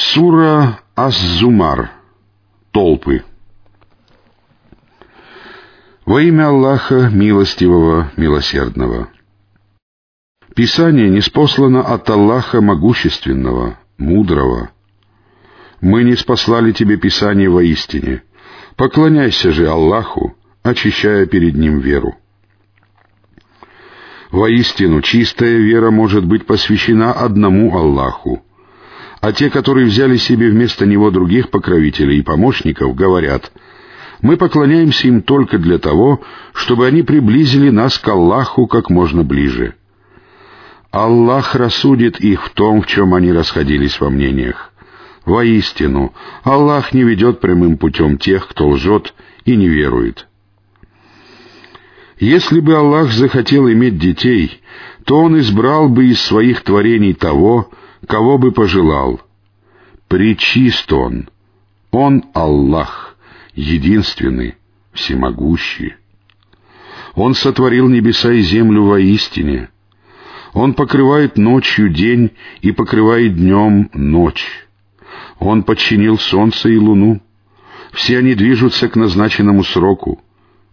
Сура Ас-Зумар. Толпы. Во имя Аллаха, милостивого, милосердного. Писание неспослано от Аллаха Могущественного, Мудрого. Мы не спаслали тебе Писание воистине. Поклоняйся же Аллаху, очищая перед Ним веру. Воистину, чистая вера может быть посвящена одному Аллаху, а те, которые взяли себе вместо него других покровителей и помощников, говорят, «Мы поклоняемся им только для того, чтобы они приблизили нас к Аллаху как можно ближе». Аллах рассудит их в том, в чем они расходились во мнениях. Воистину, Аллах не ведет прямым путем тех, кто лжет и не верует. Если бы Аллах захотел иметь детей, то Он избрал бы из своих творений того, кого бы пожелал. Причист Он. Он Аллах, единственный, всемогущий. Он сотворил небеса и землю воистине. Он покрывает ночью день и покрывает днем ночь. Он подчинил солнце и луну. Все они движутся к назначенному сроку.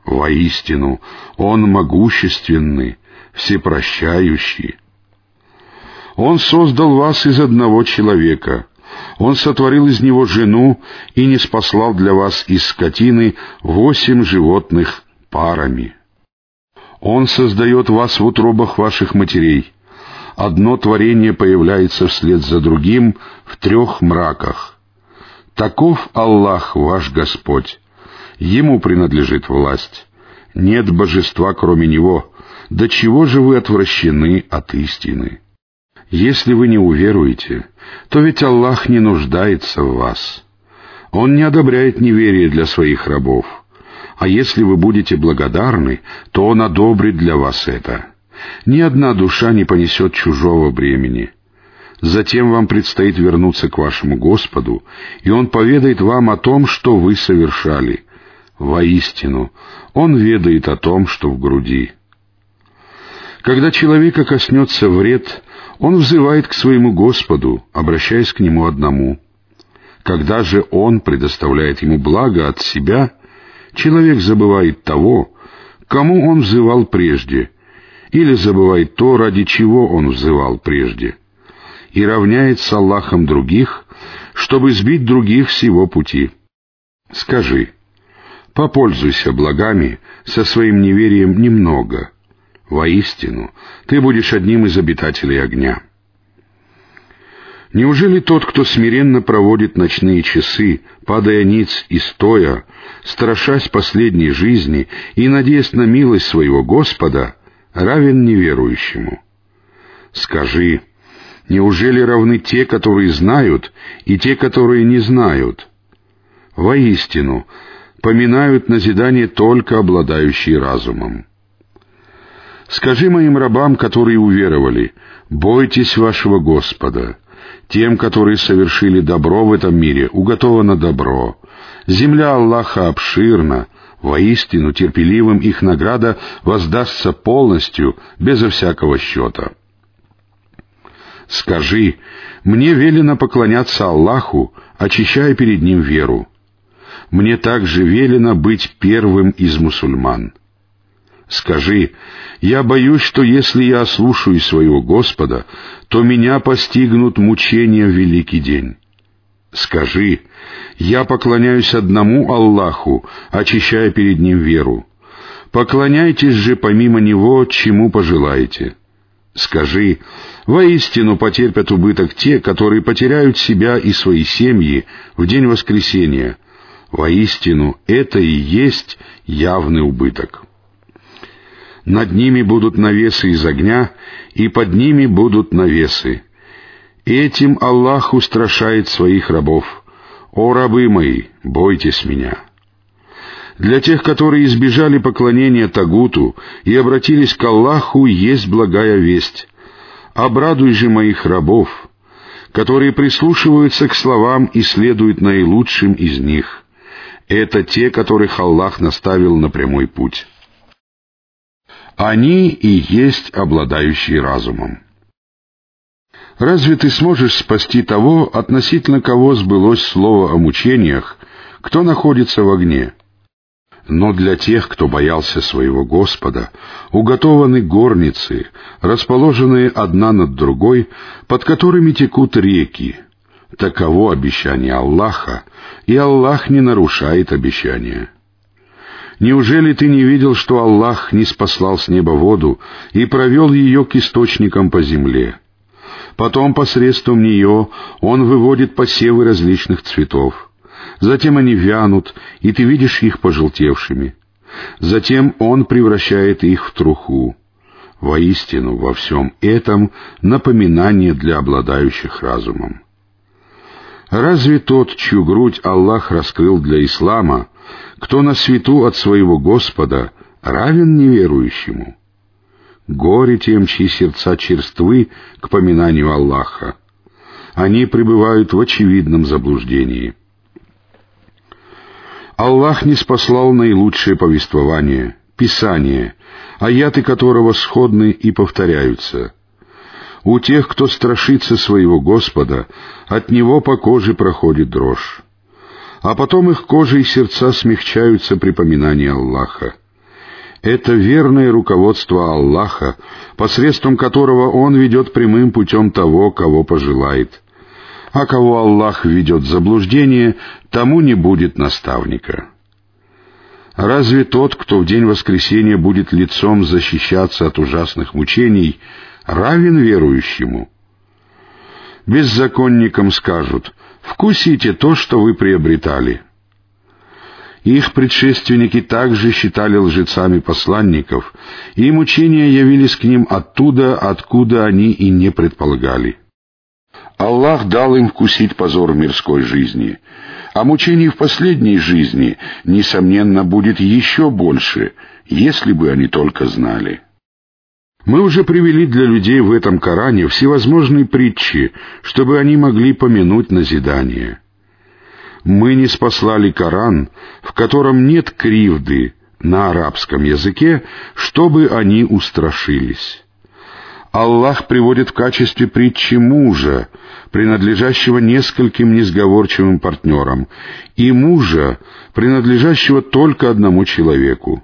Воистину, Он могущественный, всепрощающий. Он создал вас из одного человека. Он сотворил из него жену и не спаслал для вас из скотины восемь животных парами. Он создает вас в утробах ваших матерей. Одно творение появляется вслед за другим в трех мраках. Таков Аллах ваш Господь. Ему принадлежит власть. Нет божества, кроме Него. До чего же вы отвращены от истины? Если вы не уверуете, то ведь Аллах не нуждается в вас. Он не одобряет неверие для своих рабов. А если вы будете благодарны, то Он одобрит для вас это. Ни одна душа не понесет чужого бремени. Затем вам предстоит вернуться к вашему Господу, и Он поведает вам о том, что вы совершали — Воистину, Он ведает о том, что в груди. Когда человека коснется вред, он взывает к своему Господу, обращаясь к Нему одному. Когда же Он предоставляет ему благо от себя, человек забывает того, кому он взывал прежде, или забывает то, ради чего он взывал прежде, и равняет с Аллахом других, чтобы сбить других с его пути. Скажи, Попользуйся благами со своим неверием немного. Воистину, ты будешь одним из обитателей огня. Неужели тот, кто смиренно проводит ночные часы, падая ниц и стоя, страшась последней жизни и надеясь на милость своего Господа, равен неверующему? Скажи, неужели равны те, которые знают, и те, которые не знают? Воистину, поминают назидание только обладающие разумом. Скажи моим рабам, которые уверовали, бойтесь вашего Господа. Тем, которые совершили добро в этом мире, уготовано добро. Земля Аллаха обширна, воистину терпеливым их награда воздастся полностью, безо всякого счета. Скажи, мне велено поклоняться Аллаху, очищая перед Ним веру мне также велено быть первым из мусульман. Скажи, я боюсь, что если я ослушаюсь своего Господа, то меня постигнут мучения в великий день. Скажи, я поклоняюсь одному Аллаху, очищая перед Ним веру. Поклоняйтесь же помимо Него, чему пожелаете. Скажи, воистину потерпят убыток те, которые потеряют себя и свои семьи в день воскресения — Воистину, это и есть явный убыток. Над ними будут навесы из огня, и под ними будут навесы. Этим Аллах устрашает своих рабов. «О, рабы мои, бойтесь меня!» Для тех, которые избежали поклонения Тагуту и обратились к Аллаху, есть благая весть. Обрадуй же моих рабов, которые прислушиваются к словам и следуют наилучшим из них — это те, которых Аллах наставил на прямой путь. Они и есть обладающие разумом. Разве ты сможешь спасти того, относительно кого сбылось слово о мучениях, кто находится в огне? Но для тех, кто боялся своего Господа, уготованы горницы, расположенные одна над другой, под которыми текут реки. Таково обещание Аллаха, и Аллах не нарушает обещания. Неужели ты не видел, что Аллах не спаслал с неба воду и провел ее к источникам по земле? Потом посредством нее Он выводит посевы различных цветов. Затем они вянут, и ты видишь их пожелтевшими. Затем Он превращает их в труху. Воистину, во всем этом напоминание для обладающих разумом. Разве тот, чью грудь Аллах раскрыл для ислама, кто на свету от своего Господа, равен неверующему? Горе тем, чьи сердца черствы к поминанию Аллаха. Они пребывают в очевидном заблуждении. Аллах не спаслал наилучшее повествование, Писание, аяты которого сходны и повторяются. У тех, кто страшится своего Господа, от него по коже проходит дрожь. А потом их кожа и сердца смягчаются при поминании Аллаха. Это верное руководство Аллаха, посредством которого Он ведет прямым путем того, кого пожелает — а кого Аллах ведет в заблуждение, тому не будет наставника. Разве тот, кто в день воскресения будет лицом защищаться от ужасных мучений, равен верующему? Беззаконникам скажут, «Вкусите то, что вы приобретали». Их предшественники также считали лжецами посланников, и мучения явились к ним оттуда, откуда они и не предполагали. Аллах дал им вкусить позор мирской жизни, а мучений в последней жизни, несомненно, будет еще больше, если бы они только знали. Мы уже привели для людей в этом Коране всевозможные притчи, чтобы они могли помянуть назидание. Мы не спаслали Коран, в котором нет кривды на арабском языке, чтобы они устрашились. Аллах приводит в качестве притчи мужа, принадлежащего нескольким несговорчивым партнерам, и мужа, принадлежащего только одному человеку.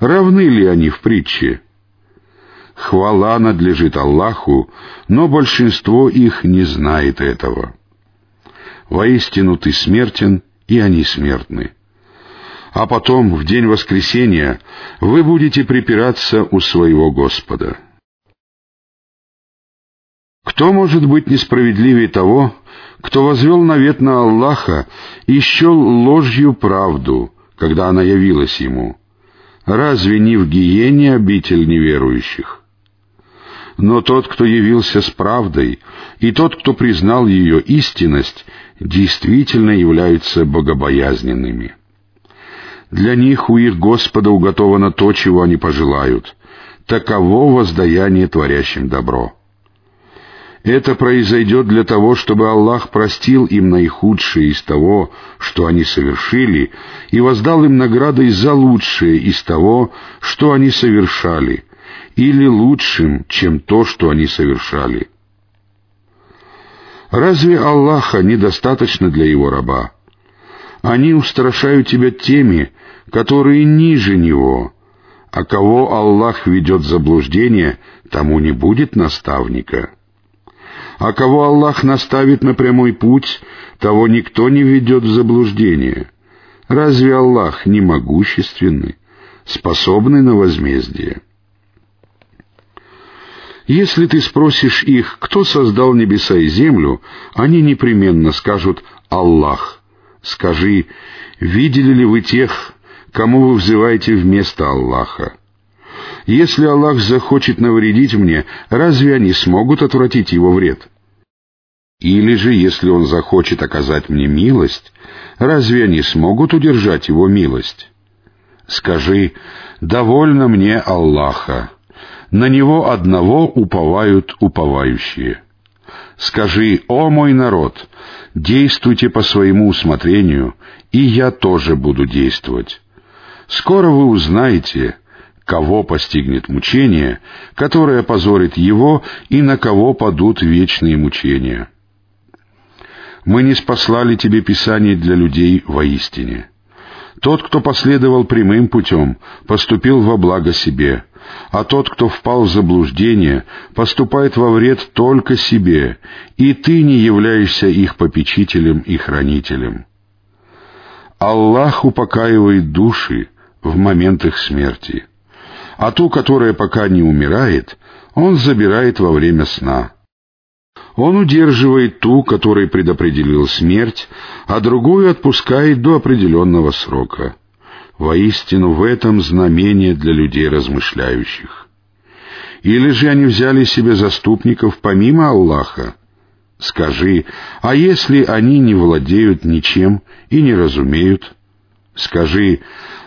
Равны ли они в притче? Хвала надлежит Аллаху, но большинство их не знает этого. Воистину ты смертен, и они смертны. А потом, в день воскресения, вы будете припираться у своего Господа. Кто может быть несправедливее того, кто возвел навет на Аллаха и счел ложью правду, когда она явилась ему? Разве не в гиене обитель неверующих? Но тот, кто явился с правдой, и тот, кто признал ее истинность, действительно являются богобоязненными. Для них у их Господа уготовано то, чего они пожелают. Таково воздаяние творящим добро. Это произойдет для того, чтобы Аллах простил им наихудшее из того, что они совершили, и воздал им наградой за лучшее из того, что они совершали, или лучшим, чем то, что они совершали. Разве Аллаха недостаточно для его раба? Они устрашают тебя теми, которые ниже него, а кого Аллах ведет в заблуждение, тому не будет наставника». А кого Аллах наставит на прямой путь, того никто не ведет в заблуждение. Разве Аллах не могущественный, способный на возмездие? Если ты спросишь их, кто создал небеса и землю, они непременно скажут «Аллах». Скажи, видели ли вы тех, кому вы взываете вместо Аллаха? Если Аллах захочет навредить мне, разве они смогут отвратить его вред? Или же, если он захочет оказать мне милость, разве они смогут удержать его милость? Скажи, довольно мне Аллаха. На него одного уповают уповающие. Скажи, о мой народ, действуйте по своему усмотрению, и я тоже буду действовать. Скоро вы узнаете, кого постигнет мучение, которое позорит его, и на кого падут вечные мучения. Мы не спаслали тебе Писание для людей воистине. Тот, кто последовал прямым путем, поступил во благо себе, а тот, кто впал в заблуждение, поступает во вред только себе, и ты не являешься их попечителем и хранителем. Аллах упокаивает души в момент их смерти, а ту, которая пока не умирает, Он забирает во время сна. Он удерживает ту, которой предопределил смерть, а другую отпускает до определенного срока. Воистину в этом знамение для людей размышляющих. Или же они взяли себе заступников помимо Аллаха? Скажи, а если они не владеют ничем и не разумеют? Скажи,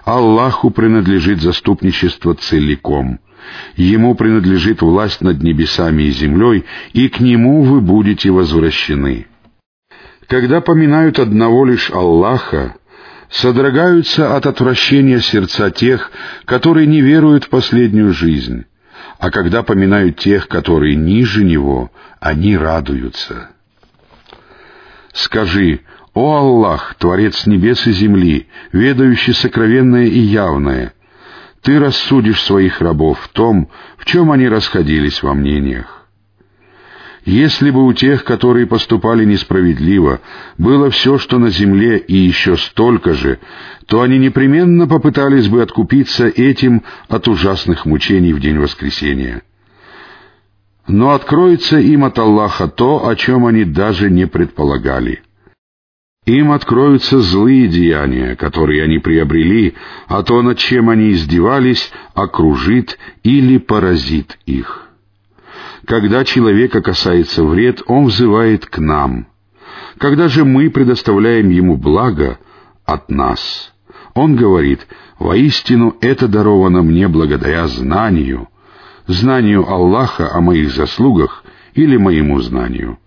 Аллаху принадлежит заступничество целиком — Ему принадлежит власть над небесами и землей, и к Нему вы будете возвращены. Когда поминают одного лишь Аллаха, содрогаются от отвращения сердца тех, которые не веруют в последнюю жизнь, а когда поминают тех, которые ниже Него, они радуются. Скажи, «О Аллах, Творец небес и земли, ведающий сокровенное и явное, ты рассудишь своих рабов в том, в чем они расходились во мнениях. Если бы у тех, которые поступали несправедливо, было все, что на земле, и еще столько же, то они непременно попытались бы откупиться этим от ужасных мучений в день воскресения. Но откроется им от Аллаха то, о чем они даже не предполагали. Им откроются злые деяния, которые они приобрели, а то, над чем они издевались, окружит или поразит их. Когда человека касается вред, он взывает к нам. Когда же мы предоставляем ему благо от нас, он говорит, «Воистину это даровано мне благодаря знанию, знанию Аллаха о моих заслугах или моему знанию».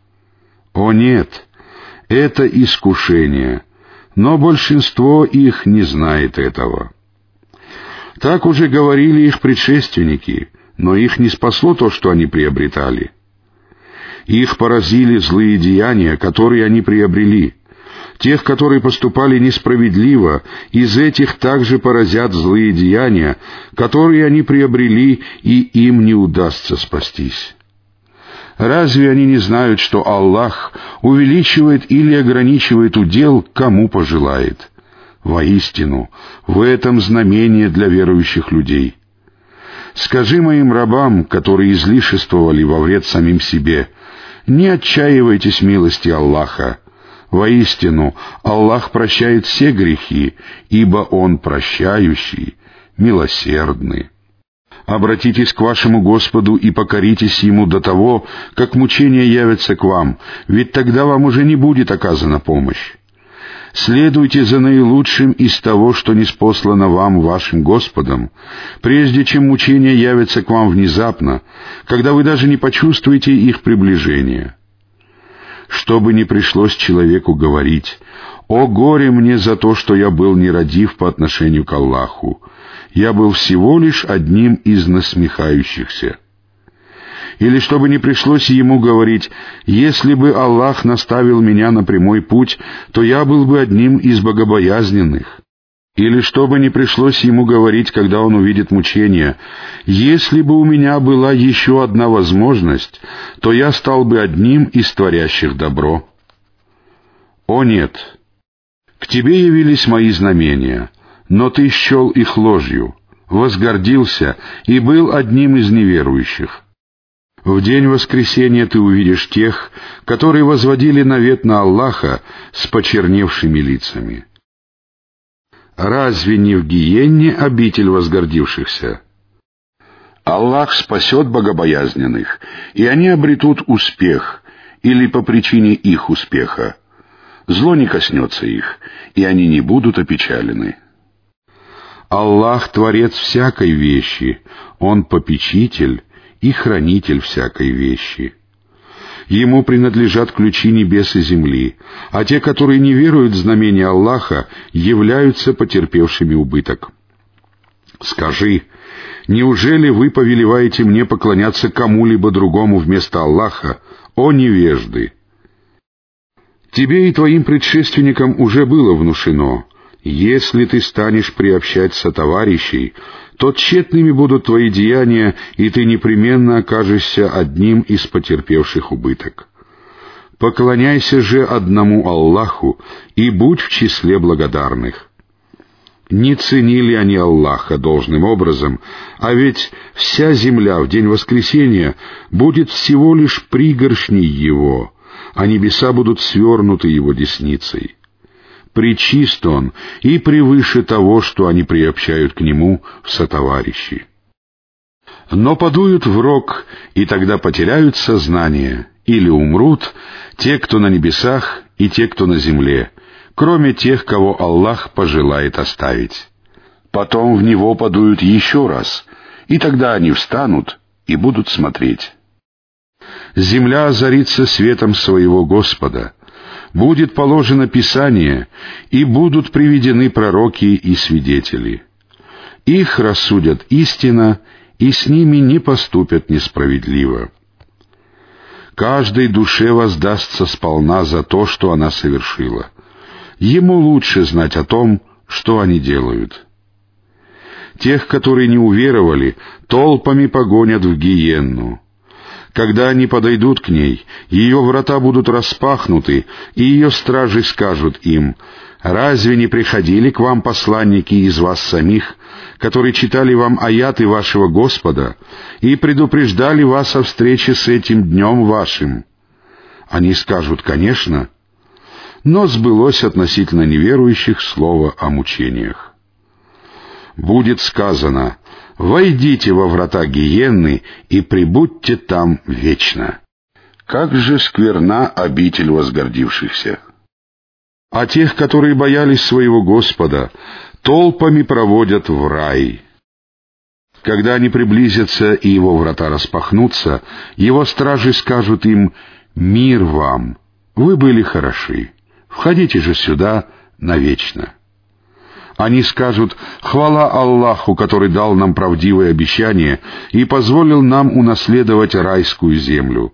О нет! Это искушение, но большинство их не знает этого. Так уже говорили их предшественники, но их не спасло то, что они приобретали. Их поразили злые деяния, которые они приобрели. Тех, которые поступали несправедливо, из этих также поразят злые деяния, которые они приобрели, и им не удастся спастись. Разве они не знают, что Аллах увеличивает или ограничивает удел, кому пожелает? Воистину, в этом знамение для верующих людей. Скажи моим рабам, которые излишествовали во вред самим себе, не отчаивайтесь милости Аллаха. Воистину, Аллах прощает все грехи, ибо Он прощающий, милосердный. Обратитесь к вашему Господу и покоритесь Ему до того, как мучения явятся к вам, ведь тогда вам уже не будет оказана помощь. Следуйте за наилучшим из того, что не спослано вам вашим Господом, прежде чем мучения явятся к вам внезапно, когда вы даже не почувствуете их приближения. Чтобы не пришлось человеку говорить, «О горе мне за то, что я был нерадив по отношению к Аллаху! Я был всего лишь одним из насмехающихся!» Или чтобы не пришлось ему говорить, «Если бы Аллах наставил меня на прямой путь, то я был бы одним из богобоязненных!» Или чтобы не пришлось ему говорить, когда он увидит мучения, «Если бы у меня была еще одна возможность, то я стал бы одним из творящих добро». О нет! К тебе явились мои знамения, но ты счел их ложью, возгордился и был одним из неверующих. В день воскресения ты увидишь тех, которые возводили навет на Аллаха с почерневшими лицами. Разве не в гиенне обитель возгордившихся? Аллах спасет богобоязненных, и они обретут успех, или по причине их успеха. Зло не коснется их, и они не будут опечалены. Аллах — творец всякой вещи, Он попечитель и хранитель всякой вещи. Ему принадлежат ключи небес и земли, а те, которые не веруют в знамения Аллаха, являются потерпевшими убыток. Скажи, Неужели вы повелеваете мне поклоняться кому-либо другому вместо Аллаха, о невежды? Тебе и твоим предшественникам уже было внушено, если ты станешь приобщать сотоварищей, то тщетными будут твои деяния, и ты непременно окажешься одним из потерпевших убыток. Поклоняйся же одному Аллаху и будь в числе благодарных. Не ценили они Аллаха должным образом, а ведь вся земля в день воскресения будет всего лишь пригоршней Его, а небеса будут свернуты Его десницей. Причист Он и превыше того, что они приобщают к Нему в сотоварищи. Но подуют в рог, и тогда потеряют сознание, или умрут те, кто на небесах, и те, кто на земле, кроме тех, кого Аллах пожелает оставить. Потом в него подуют еще раз, и тогда они встанут и будут смотреть. Земля озарится светом своего Господа, будет положено Писание, и будут приведены пророки и свидетели. Их рассудят истина, и с ними не поступят несправедливо. Каждой душе воздастся сполна за то, что она совершила — Ему лучше знать о том, что они делают. Тех, которые не уверовали, толпами погонят в гиенну. Когда они подойдут к ней, ее врата будут распахнуты, и ее стражи скажут им, «Разве не приходили к вам посланники из вас самих, которые читали вам аяты вашего Господа и предупреждали вас о встрече с этим днем вашим?» Они скажут, «Конечно» но сбылось относительно неверующих слово о мучениях. Будет сказано, «Войдите во врата гиенны и прибудьте там вечно». Как же скверна обитель возгордившихся! А тех, которые боялись своего Господа, толпами проводят в рай. Когда они приблизятся и его врата распахнутся, его стражи скажут им «Мир вам! Вы были хороши!» Входите же сюда навечно. Они скажут «Хвала Аллаху, который дал нам правдивое обещание и позволил нам унаследовать райскую землю.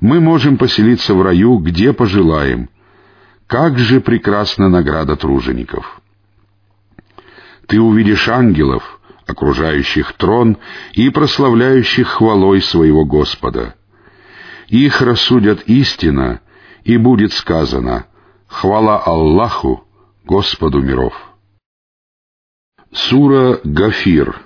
Мы можем поселиться в раю, где пожелаем. Как же прекрасна награда тружеников!» Ты увидишь ангелов, окружающих трон и прославляющих хвалой своего Господа. Их рассудят истина, и будет сказано — Хвала Аллаху, Господу миров. Сура Гафир